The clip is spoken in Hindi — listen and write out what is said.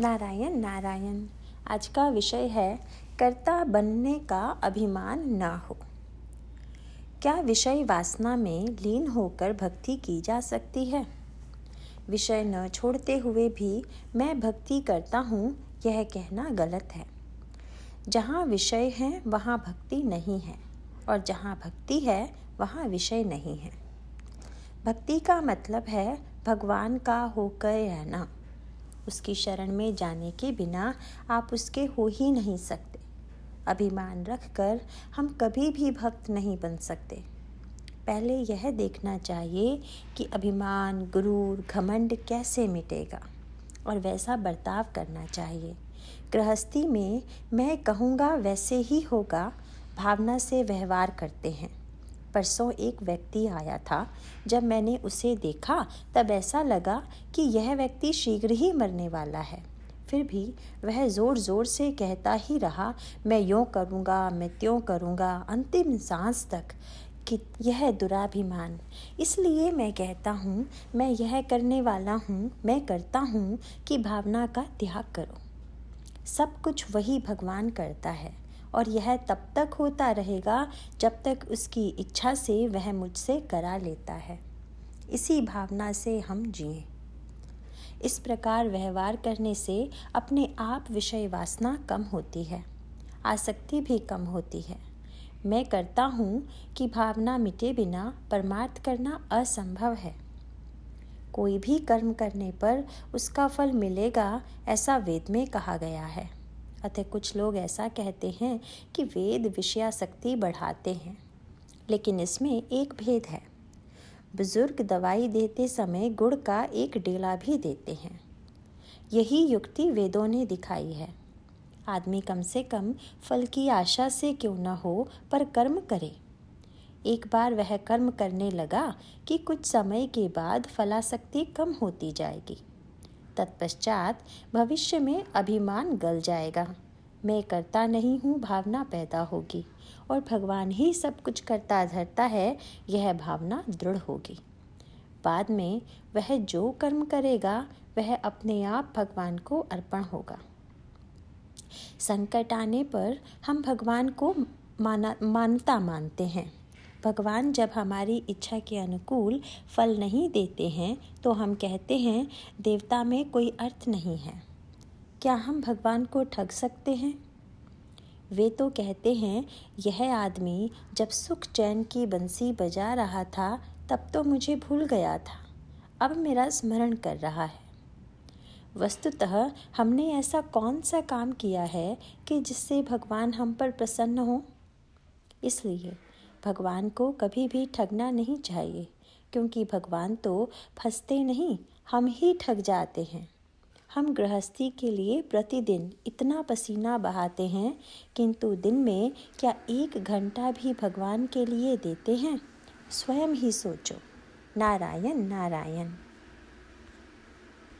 नारायण नारायण, आज का विषय है कर्ता बनने का अभिमान ना हो। क्या विषय वासना में लीन होकर भक्ति की जा सकती है? विषय न छोड़ते हुए भी मैं भक्ति करता हूँ, यह कहना गलत है। जहाँ विषय है, वहाँ भक्ति नहीं है, और जहाँ भक्ति है, वहाँ विषय नहीं है। भक्ति का मतलब है भगवान का होकर रहना। उसकी शरण में जाने के बिना आप उसके हो ही नहीं सकते। अभिमान रखकर हम कभी भी भक्त नहीं बन सकते। पहले यह देखना चाहिए कि अभिमान, गुरूर, घमंड कैसे मिटेगा, और वैसा बर्ताव करना चाहिए। गृहस्थी में मैं कहूँगा वैसे ही होगा, भावना से व्यवहार करते हैं। परसों एक व्यक्ति आया था। जब मैंने उसे देखा, तब ऐसा लगा कि यह व्यक्ति शीघ्र ही मरने वाला है। फिर भी वह ज़ोर ज़ोर से कहता ही रहा, मैं यूँ करूँगा, मैं त्यों करूँगा, अंतिम सांस तक कि यह दुराभिमान। इसलिए मैं कहता हूँ, मैं यह करने वाला हूँ, मैं करता हूँ कि भावना का त्याग करो। सब कुछ वही भगवान करता है। और यह तब तक होता रहेगा जब तक उसकी इच्छा से वह मुझसे करा लेता है। इसी भावना से हम जिए। इस प्रकार व्यवहार करने से अपने आप विषय वासना कम होती है, आसक्ति भी कम होती है। मैं करता हूँ कि भावना मिटे बिना परमार्थ करना असंभव है। कोई भी कर्म करने पर उसका फल मिलेगा ऐसा वेद में कहा गया है। अतः कुछ लोग ऐसा कहते हैं कि वेद विषयाशक्ति बढ़ाते हैं, लेकिन इसमें एक भेद है। बुज़ुर्ग दवाई देते समय गुड़ का एक डेला भी देते हैं। यही युक्ति वेदों ने दिखाई है। आदमी कम से कम फल की आशा से क्यों न हो, पर कर्म करे। एक बार वह कर्म करने लगा कि कुछ समय के बाद फलाशक्ति कम होती जाएगी। तत्पश्चात भविष्य में अभिमान गल जाएगा। मैं करता नहीं हूँ, भावना पैदा होगी और भगवान ही सब कुछ करता धरता है, यह भावना दृढ़ होगी। बाद में वह जो कर्म करेगा, वह अपने आप भगवान को अर्पण होगा। संकट आने पर हम भगवान को माना, मानता मानते हैं। भगवान जब हमारी इच्छा के अनुकूल फल नहीं देते हैं तो हम कहते हैं, देवता में कोई अर्थ नहीं है। क्या हम भगवान को ठग सकते हैं? वे तो कहते हैं, यह आदमी जब सुख चैन की बंसी बजा रहा था, तब तो मुझे भूल गया था। अब मेरा स्मरण कर रहा है। वस्तुतः हमने ऐसा कौन सा काम किया है कि जिससे भगवान हम पर प्रसन्न हो? इसलिए भगवान को कभी भी ठगना नहीं चाहिए, क्योंकि भगवान तो फंसते नहीं, हम ही ठग जाते हैं। हम गृहस्थी के लिए प्रतिदिन इतना पसीना बहाते हैं, किंतु दिन में क्या एक घंटा भी भगवान के लिए देते हैं? स्वयं ही सोचो। नारायण नारायण।